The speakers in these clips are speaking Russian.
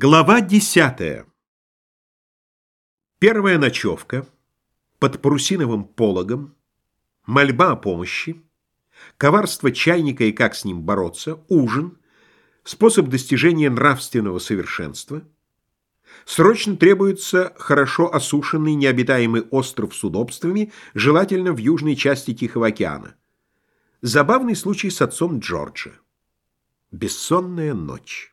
Глава десятая. Первая ночевка под парусиновым пологом, мольба о помощи, коварство чайника и как с ним бороться, ужин, способ достижения нравственного совершенства. Срочно требуется хорошо осушенный необитаемый остров с удобствами, желательно в южной части Тихого океана. Забавный случай с отцом Джорджа. Бессонная ночь.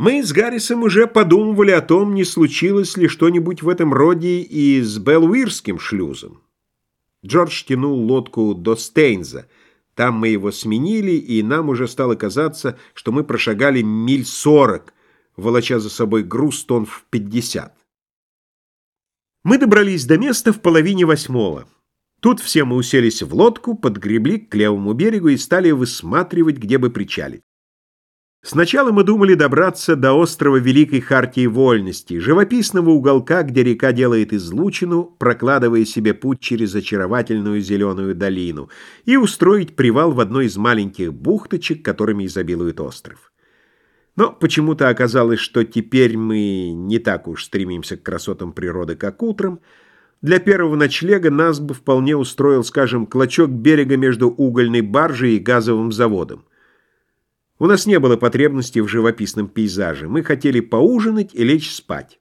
Мы с Гаррисом уже подумывали о том, не случилось ли что-нибудь в этом роде и с Белуирским шлюзом. Джордж тянул лодку до Стейнза. Там мы его сменили, и нам уже стало казаться, что мы прошагали миль сорок, волоча за собой груз тонн в пятьдесят. Мы добрались до места в половине восьмого. Тут все мы уселись в лодку, подгребли к левому берегу и стали высматривать, где бы причалить. Сначала мы думали добраться до острова Великой Хартии Вольности, живописного уголка, где река делает излучину, прокладывая себе путь через очаровательную зеленую долину, и устроить привал в одной из маленьких бухточек, которыми изобилует остров. Но почему-то оказалось, что теперь мы не так уж стремимся к красотам природы, как утром. Для первого ночлега нас бы вполне устроил, скажем, клочок берега между угольной баржей и газовым заводом. У нас не было потребности в живописном пейзаже. Мы хотели поужинать и лечь спать.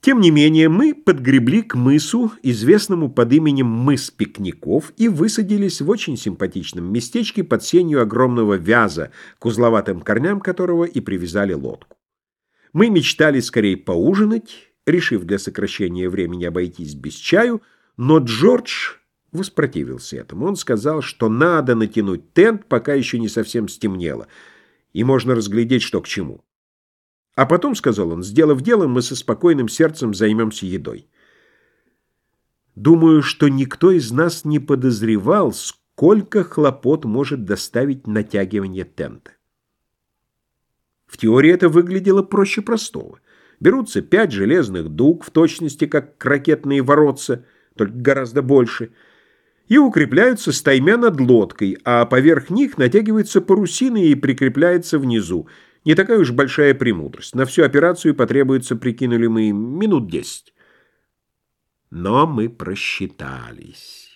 Тем не менее, мы подгребли к мысу, известному под именем мыс пикников, и высадились в очень симпатичном местечке под сенью огромного вяза, к узловатым корням которого и привязали лодку. Мы мечтали скорее поужинать, решив для сокращения времени обойтись без чаю, но Джордж воспротивился этому. Он сказал, что надо натянуть тент, пока еще не совсем стемнело, и можно разглядеть, что к чему. А потом, сказал он, сделав дело, мы со спокойным сердцем займемся едой. Думаю, что никто из нас не подозревал, сколько хлопот может доставить натягивание тента. В теории это выглядело проще простого. Берутся пять железных дуг, в точности как ракетные воротца, только гораздо больше – и укрепляются стаймя над лодкой, а поверх них натягиваются парусины и прикрепляется внизу. Не такая уж большая премудрость. На всю операцию потребуется, прикинули мы, минут десять. Но мы просчитались.